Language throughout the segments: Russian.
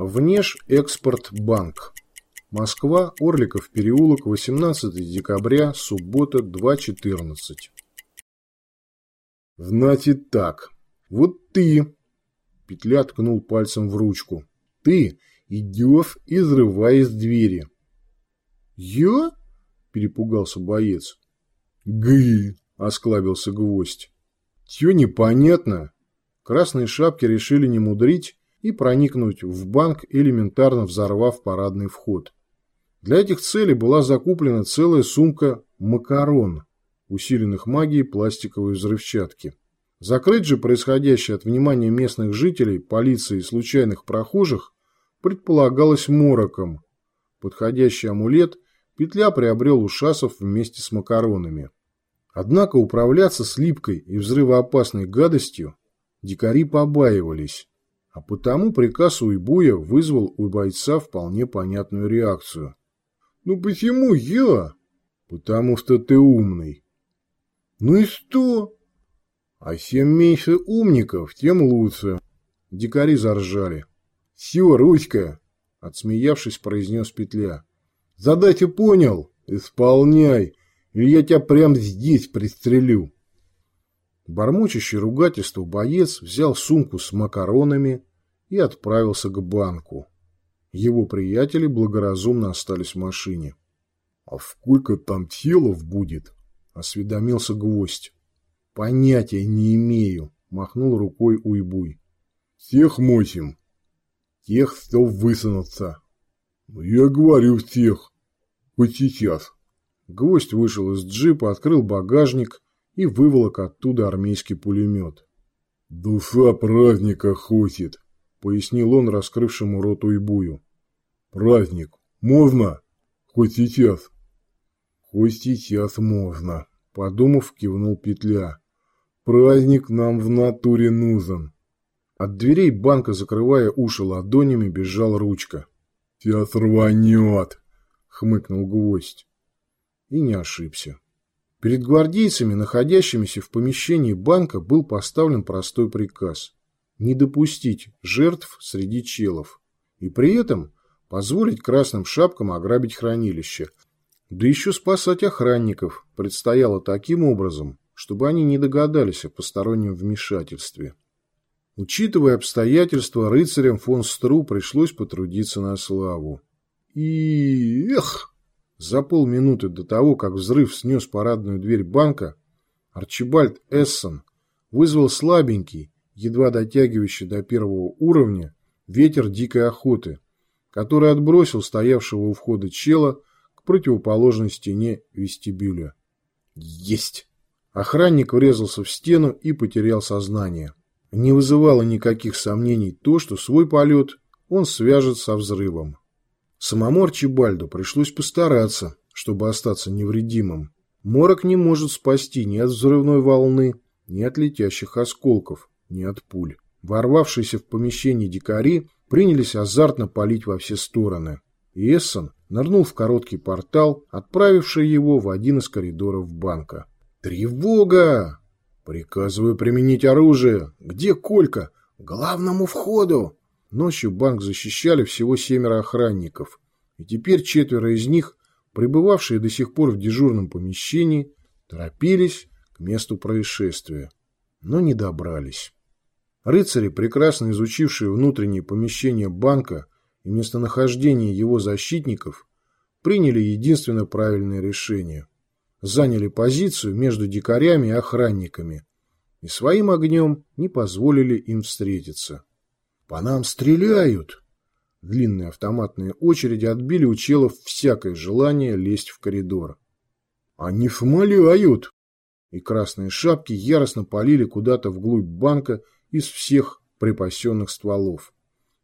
Внеш-экспорт-банк. Москва, Орликов переулок, 18 декабря, суббота, 2.14. Значит так. Вот ты, Петля ткнул пальцем в ручку. Ты идешь, изрываясь двери. Я? Перепугался боец. Гы, осклабился гвоздь. Чё непонятно? Красные шапки решили не мудрить и проникнуть в банк, элементарно взорвав парадный вход. Для этих целей была закуплена целая сумка макарон, усиленных магией пластиковой взрывчатки. Закрыть же происходящее от внимания местных жителей, полиции и случайных прохожих предполагалось мороком. Подходящий амулет петля приобрел у шасов вместе с макаронами. Однако управляться с липкой и взрывоопасной гадостью дикари побаивались, а потому приказ Уйбуя вызвал у бойца вполне понятную реакцию. «Ну почему я?» «Потому что ты умный». «Ну и что?» «А чем меньше умников, тем лучше». Дикари заржали. «Все, Руська!» — отсмеявшись, произнес Петля. «Задачу понял? Исполняй, или я тебя прямо здесь пристрелю». Бормочущий ругательство боец взял сумку с макаронами и отправился к банку. Его приятели благоразумно остались в машине. — А сколько там телов будет? — осведомился гвоздь. — Понятия не имею, — махнул рукой Уйбуй. — Всех мосим. Тех, кто высунутся. Ну, — Я говорю всех. Хоть сейчас. Гвоздь вышел из джипа, открыл багажник и выволок оттуда армейский пулемет. — Душа праздника хочет, — пояснил он раскрывшему рот Уйбую. — Праздник. Можно? Хоть сейчас. — Хоть сейчас можно, — подумав, кивнул Петля. — Праздник нам в натуре нужен. От дверей банка, закрывая уши ладонями, бежал ручка. — Сейчас рванет, — хмыкнул гвоздь. И не ошибся. Перед гвардейцами, находящимися в помещении банка, был поставлен простой приказ – не допустить жертв среди челов и при этом позволить красным шапкам ограбить хранилище. Да еще спасать охранников предстояло таким образом, чтобы они не догадались о постороннем вмешательстве. Учитывая обстоятельства, рыцарям фон Стру пришлось потрудиться на славу. И... эх! За полминуты до того, как взрыв снес парадную дверь банка, Арчибальд Эссон вызвал слабенький, едва дотягивающий до первого уровня, ветер дикой охоты, который отбросил стоявшего у входа чела к противоположной стене вестибюля. Есть! Охранник врезался в стену и потерял сознание. Не вызывало никаких сомнений то, что свой полет он свяжет со взрывом. Самому Арчибальду пришлось постараться, чтобы остаться невредимым. Морок не может спасти ни от взрывной волны, ни от летящих осколков не от пуль. Ворвавшиеся в помещение дикари принялись азартно палить во все стороны. И Эссон нырнул в короткий портал, отправивший его в один из коридоров банка. «Тревога! Приказываю применить оружие! Где Колька? К главному входу!» Ночью банк защищали всего семеро охранников, и теперь четверо из них, пребывавшие до сих пор в дежурном помещении, торопились к месту происшествия, но не добрались. Рыцари, прекрасно изучившие внутренние помещения банка и местонахождение его защитников, приняли единственно правильное решение. Заняли позицию между дикарями и охранниками и своим огнем не позволили им встретиться. «По нам стреляют!» Длинные автоматные очереди отбили у челов всякое желание лезть в коридор. «Они шмаляют!» И красные шапки яростно полили куда-то вглубь банка из всех припасенных стволов.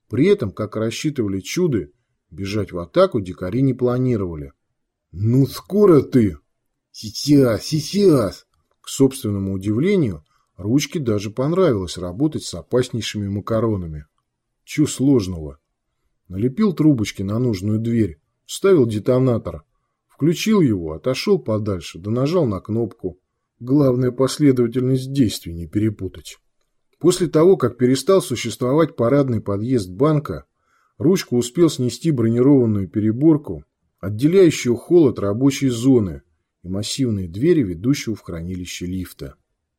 При этом, как рассчитывали чуды, бежать в атаку дикари не планировали. «Ну, скоро ты!» «Сейчас, сейчас!» К собственному удивлению, Ручке даже понравилось работать с опаснейшими макаронами. Чу сложного. Налепил трубочки на нужную дверь, вставил детонатор, включил его, отошел подальше, да нажал на кнопку. Главное последовательность действий не перепутать. После того, как перестал существовать парадный подъезд банка, Ручка успел снести бронированную переборку, отделяющую холл от рабочей зоны и массивные двери, ведущего в хранилище лифта.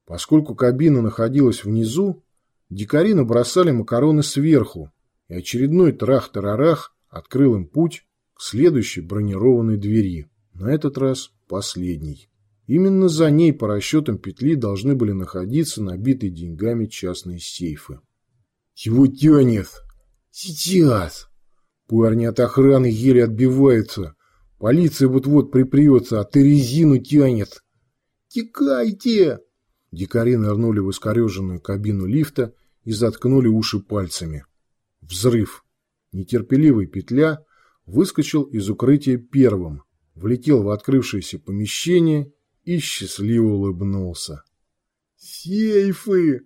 Поскольку кабина находилась внизу, дикари набросали макароны сверху, и очередной трах-тарарах открыл им путь к следующей бронированной двери, на этот раз последней. Именно за ней по расчетам петли должны были находиться набитые деньгами частные сейфы. «Чего тянет?» «Сейчас!» Парни от охраны еле отбиваются. Полиция вот-вот припрется, а ты резину тянет. «Текайте!» Дикари нырнули в искореженную кабину лифта и заткнули уши пальцами. Взрыв. Нетерпеливый петля выскочил из укрытия первым, влетел в открывшееся помещение и счастливо улыбнулся. «Сейфы!»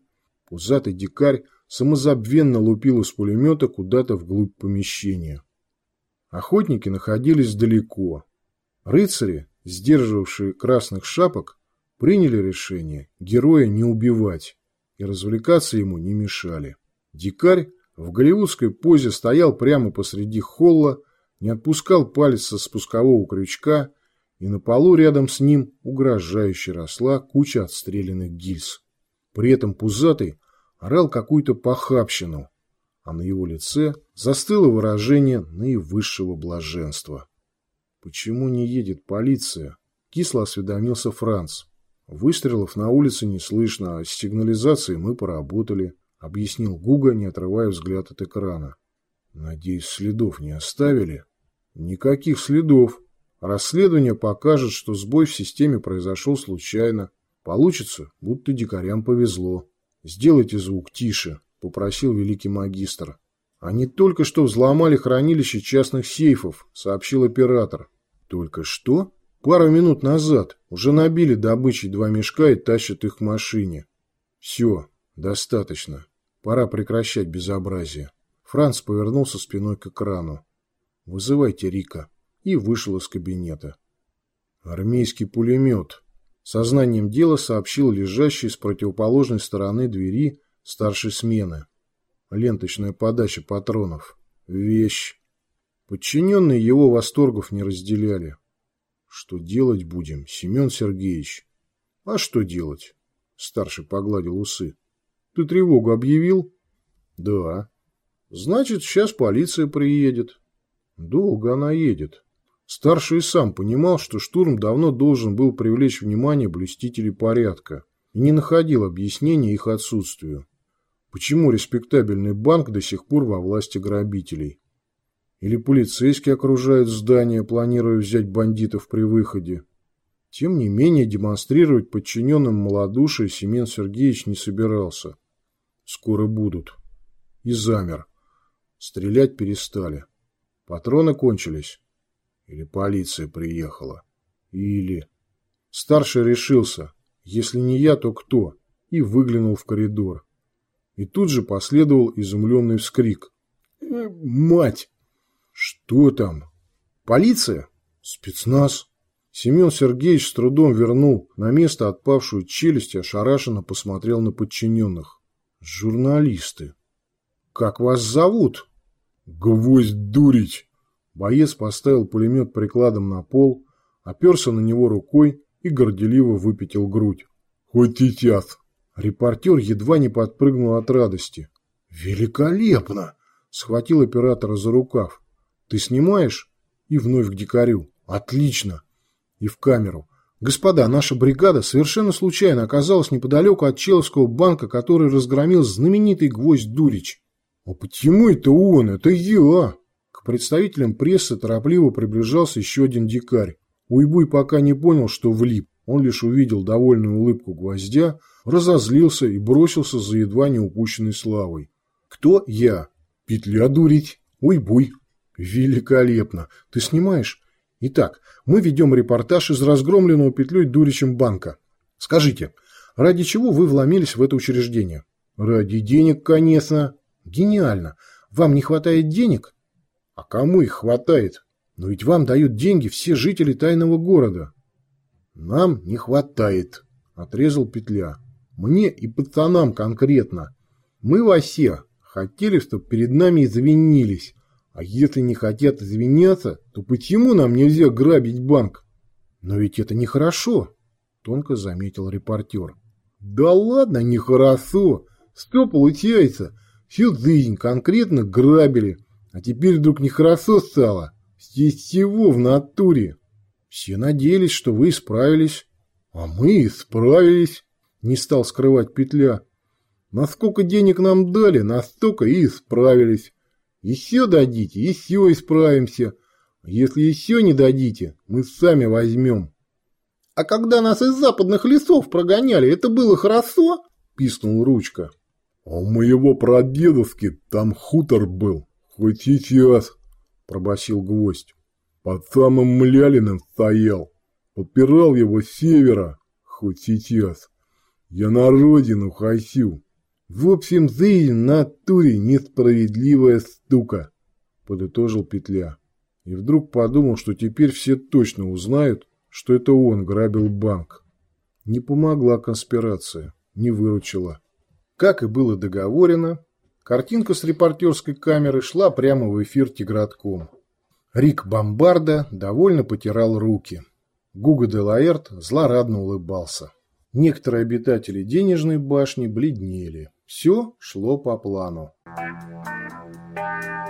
Пузатый дикарь самозабвенно лупил из пулемета куда-то вглубь помещения. Охотники находились далеко. Рыцари, сдерживавшие красных шапок, приняли решение героя не убивать и развлекаться ему не мешали. Дикарь в голливудской позе стоял прямо посреди холла, не отпускал палец со спускового крючка и на полу рядом с ним угрожающе росла куча отстрелянных гильз. При этом пузатый орал какую-то похабщину, а на его лице застыло выражение наивысшего блаженства. «Почему не едет полиция?» – кисло осведомился Франц. «Выстрелов на улице не слышно, а с сигнализацией мы поработали», – объяснил Гуга, не отрывая взгляд от экрана. «Надеюсь, следов не оставили?» «Никаких следов», Расследование покажет, что сбой в системе произошел случайно. Получится, будто дикарям повезло. «Сделайте звук тише», – попросил великий магистр. «Они только что взломали хранилище частных сейфов», – сообщил оператор. «Только что?» «Пару минут назад. Уже набили добычей два мешка и тащат их к машине». «Все, достаточно. Пора прекращать безобразие». Франц повернулся спиной к экрану. «Вызывайте Рика» и вышел из кабинета. Армейский пулемет. Сознанием дела сообщил лежащий с противоположной стороны двери старшей смены. Ленточная подача патронов. Вещь. Подчиненные его восторгов не разделяли. Что делать будем, Семен Сергеевич? А что делать? Старший погладил усы. Ты тревогу объявил? Да. Значит, сейчас полиция приедет. Долго она едет. Старший сам понимал, что штурм давно должен был привлечь внимание блюстителей порядка и не находил объяснения их отсутствию. Почему респектабельный банк до сих пор во власти грабителей? Или полицейские окружают здание, планируя взять бандитов при выходе? Тем не менее, демонстрировать подчиненным малодушие Семен Сергеевич не собирался. Скоро будут. И замер. Стрелять перестали. Патроны кончились. Или полиция приехала. Или... Старший решился. Если не я, то кто? И выглянул в коридор. И тут же последовал изумленный вскрик. «Э, «Мать! Что там? Полиция? Спецназ?» Семен Сергеевич с трудом вернул на место отпавшую челюсть и ошарашенно посмотрел на подчиненных. «Журналисты. Как вас зовут?» «Гвоздь дурить!» Боец поставил пулемет прикладом на пол, оперся на него рукой и горделиво выпятил грудь. «Хоть сейчас!» Репортер едва не подпрыгнул от радости. «Великолепно!» Схватил оператора за рукав. «Ты снимаешь?» И вновь к дикарю. «Отлично!» И в камеру. «Господа, наша бригада совершенно случайно оказалась неподалеку от Человского банка, который разгромил знаменитый гвоздь Дурич». «А почему это он? Это я!» К представителям прессы торопливо приближался еще один дикарь. Уйбуй пока не понял, что влип. Он лишь увидел довольную улыбку гвоздя, разозлился и бросился за едва не упущенной славой. «Кто я?» «Петля дурить. Уйбуй». «Великолепно. Ты снимаешь?» «Итак, мы ведем репортаж из разгромленного петлей дуричем банка. Скажите, ради чего вы вломились в это учреждение?» «Ради денег, конечно». «Гениально. Вам не хватает денег?» А кому их хватает? Но ведь вам дают деньги все жители тайного города. Нам не хватает, отрезал Петля. Мне и пацанам конкретно. Мы во все хотели, чтобы перед нами извинились, А если не хотят извиняться, то почему нам нельзя грабить банк? Но ведь это нехорошо, тонко заметил репортер. Да ладно, нехорошо. Что получается? Всю жизнь конкретно грабили, а теперь вдруг нехорошо стало. Здесь всего в натуре. Все надеялись, что вы исправились. А мы исправились, не стал скрывать петля. Насколько денег нам дали, настолько и исправились. Еще дадите, еще исправимся. Если еще не дадите, мы сами возьмем. А когда нас из западных лесов прогоняли, это было хорошо? Писнул ручка. А у моего прадедовски там хутор был, хоть сейчас, пробасил гвоздь. Под самым Млялиным стоял, подпирал его с севера, хоть сейчас. Я на родину хочу. В общем, жизнь на туре несправедливая стука, подытожил Петля. И вдруг подумал, что теперь все точно узнают, что это он грабил банк. Не помогла конспирация, не выручила. Как и было договорено, картинка с репортерской камеры шла прямо в эфир Тигратком. Рик Бомбарда довольно потирал руки. Гуга де Лаэрт злорадно улыбался. Некоторые обитатели денежной башни бледнели. Все шло по плану. Thank you.